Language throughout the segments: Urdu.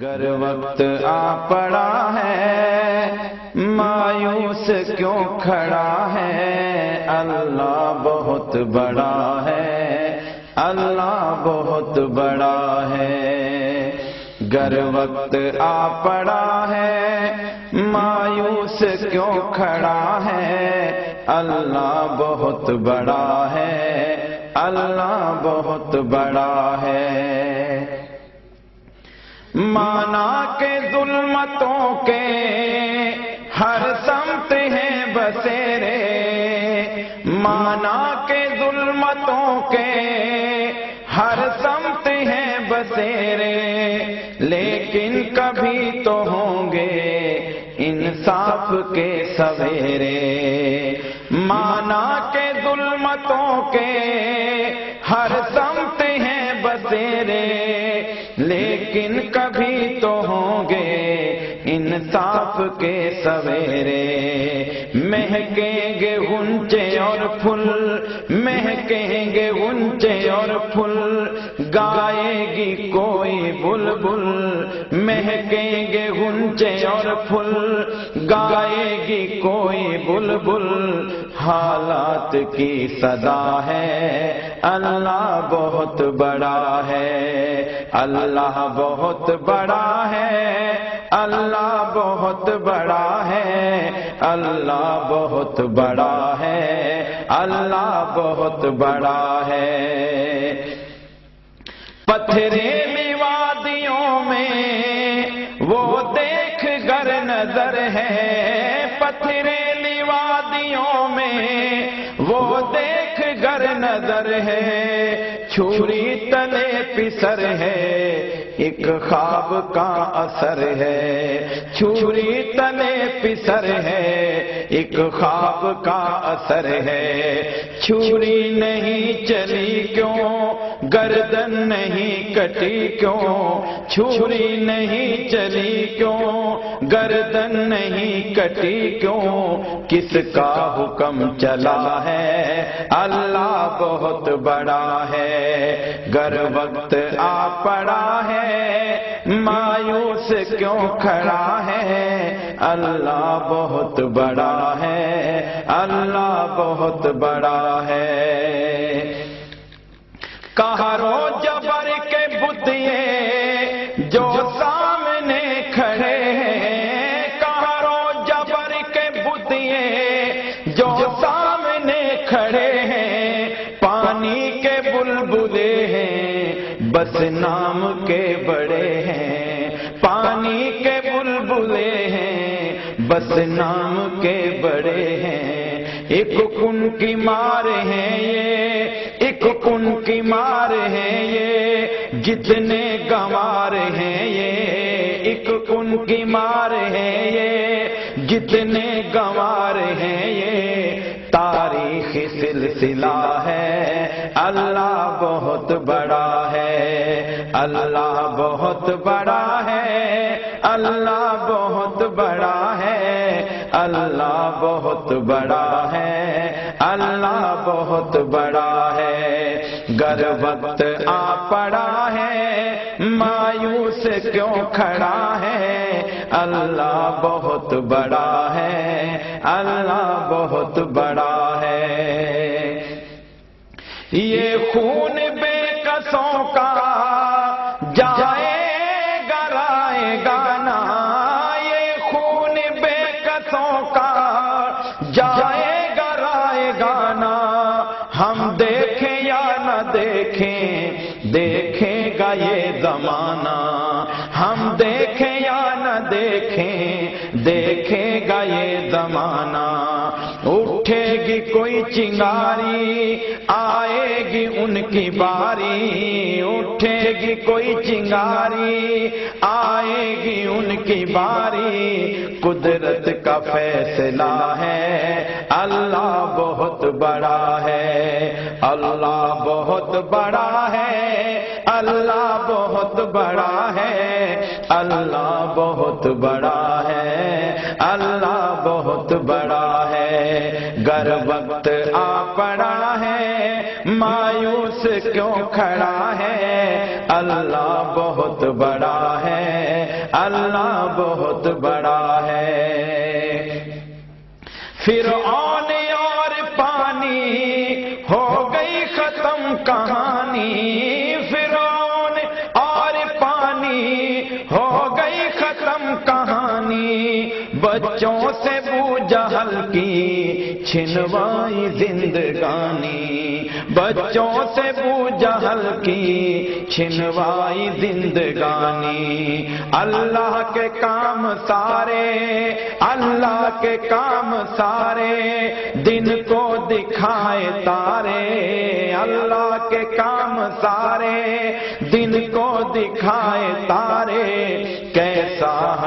گر وقت آ پڑا ہے، مایوس کیوں کھڑا ہے؟ اللہ بہت بڑا ہے، اللہ بہت بڑا ہے۔ گر وقت آ پڑا ہے، مایوس کیوں کھڑا ہے؟ اللہ بہت بڑا ہے، اللہ بہت بڑا ہے۔ مانا کے ظلمتوں کے ہر سمت ہیں بسیرے۔ مانا کے ظلمتوں کے ہر سمت ہیں بسیرے۔ لیکن کبھی تو ہوں گے انصاف کے سویرے۔ مانا کے ظلمتوں کے انصاف کے سویرے مہکیں گے گنچے اور پھل مہکیں گے گنچے اور پھل گائے گی کوئی بل بل مہکیں گے گنچے اور پھول گائے گی کوئی بل بل حالات کی صدا ہے۔ اللہ بہت بڑا ہے، اللہ بہت بڑا ہے، اللہ بہت بڑا ہے، اللہ بہت بڑا ہے، اللہ بہت بڑا ہے۔ پتھرے وادیوں میں وہ دیکھ گر نظر ہے۔ پتھرے وادیوں میں وہ دیکھ گر نظر ہے۔ چھری تلے پسر ہے، ایک خواب کا اثر ہے۔ چھری تلے پسر ہے ایک خواب کا اثر ہے۔ چھری نہیں، چلی کیوں؟ گردن نہیں، کٹی کیوں؟ چھری نہیں، چلی کیوں؟ گردن نہیں، کٹی کیوں؟ کس کا حکم چلا ہے؟ اللہ بہت بڑا ہے۔ گر وقت آ پڑا ہے۔ مایوس کیوں کھڑا ہے؟ اللہ بہت بڑا ہے، اللہ بہت بڑا ہے۔ کہارو جبر کے بدیے جو سامنے کھڑے ہیں۔ کہارو جبر کے بدیے جو سامنے کھڑے ہیں۔ پانی کے بلبلے ہیں، بس نام کے بڑے ہیں۔ بس نام کے بڑے ہیں۔ ایک کن کی مار ہیں یہ۔ ایک کن کی مار ہیں یہ۔ جتنے گوار ہیں یہ۔ ایک کن کی مار ہیں یہ۔ جتنے گوار ہیں یہ۔ تاریخ سلسلہ ہے۔ اللہ بہت بڑا ہے۔ اللہ بہت بڑا ہے۔ اللہ بہت بڑا ہے اللہ بہت بڑا ہے، اللہ بہت بڑا ہے۔ گر وقت آ پڑا ہے، مایوس کیوں کھڑا ہے؟ اللہ بہت بڑا ہے، اللہ بہت بڑا ہے۔ یہ خون دیکھیں یا نہ دیکھیں دیکھے گا یہ زمانہ۔ ہم دیکھیں یا نہ دیکھیں دیکھیں گا یہ زمانہ۔ اٹھے گی کوئی چنگاری آ گی ان کی باری، اٹھے گی کوئی چنگاری، آئے گی ان کی باری۔ قدرت کا فیصلہ ہے، اللہ بہت بڑا ہے۔ اللہ بہت بڑا ہے، اللہ بہت بڑا ہے۔ اللہ بہت بڑا ہے، اللہ بہت بڑا ہے۔ گر وقت کیوں کھڑا ہے۔ اللہ بہت بڑا ہے۔ اللہ بہت بڑا ہے۔ پھر آنے اور پانی ہو گئی ختم کہانی۔ پھر اور پانی ہو گئی ختم کہانی۔ بچوں سے بو چھنوائی زندگانی، بچوں سے بو جہل کی چھنوائی زندگانی۔ اللہ کے کام سارے، اللہ کے کام سارے، دن کو دکھائے تارے۔ اللہ کے کام سارے، دن کو دکھائے تارے۔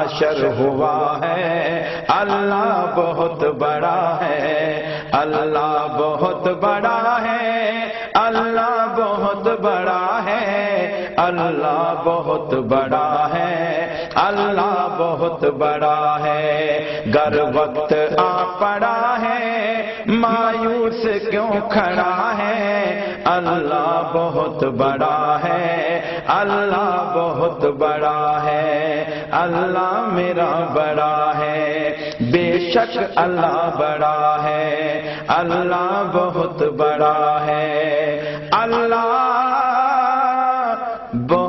حشر ہوا ہے۔ اللہ بہت بڑا ہے۔ اللہ بہت بڑا ہے۔ اللہ بہت بڑا ہے۔ اللہ بہت بڑا ہے۔ اللہ بہت بڑا ہے۔ گر وقت آ پڑا ہے۔ مایوس کیوں کھڑا ہے؟ اللہ بہت بڑا ہے۔ اللہ بہت بڑا ہے، اللہ میرا بڑا ہے، بے شک اللہ بڑا ہے، اللہ بہت بڑا ہے، اللہ بہت